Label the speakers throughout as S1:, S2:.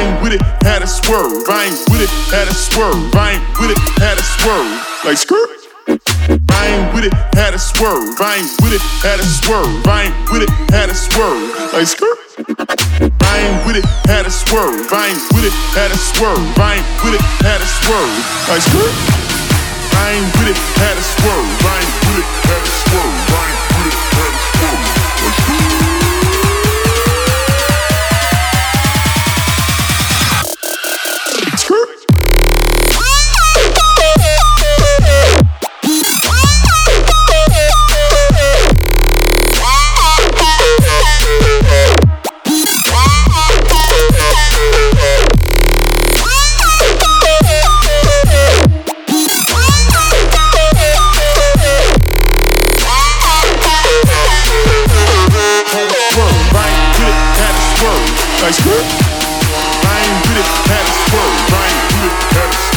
S1: ain't with it, had a swerve. I ain't with it, had a swerve. I ain't with it, had a swerve. Like skirt. I ain't with it, had a swerve. I ain't with it, had a swerve. I ain't with it, had a swerve. Like skirt. I ain't with it, had a swerve. I ain't with it, had a swerve. I ain't with it, had a swerve. Like skirt. I ain't with it, had. I ain't with it, had a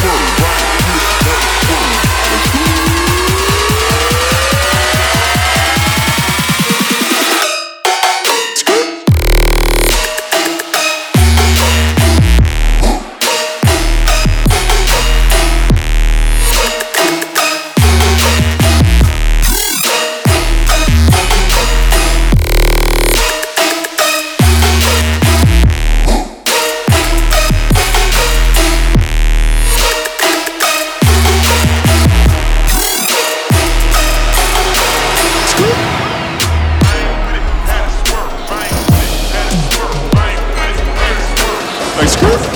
S1: ice cream?